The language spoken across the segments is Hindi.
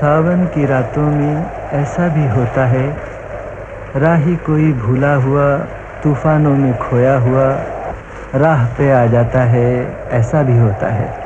सावन की रातों में ऐसा भी होता है, राही कोई भूला हुआ, तूफानों में खोया हुआ, राह पे आ जाता है, ऐसा भी होता है।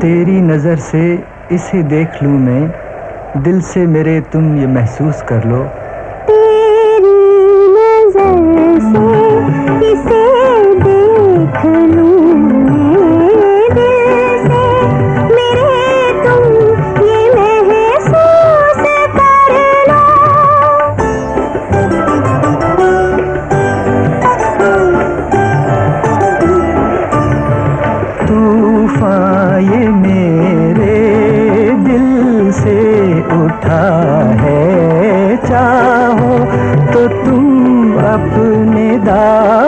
तेरी नज़र से इसे देख लूँ मैं, दिल से मेरे तुम ये महसूस कर लो। उठा है चाहो तो तुम अपने दामन